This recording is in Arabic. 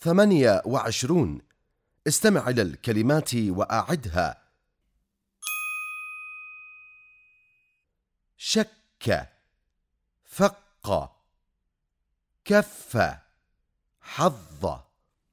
ثمانية وعشرون. استمع إلى الكلمات وأعدها. شك فق كف حظ.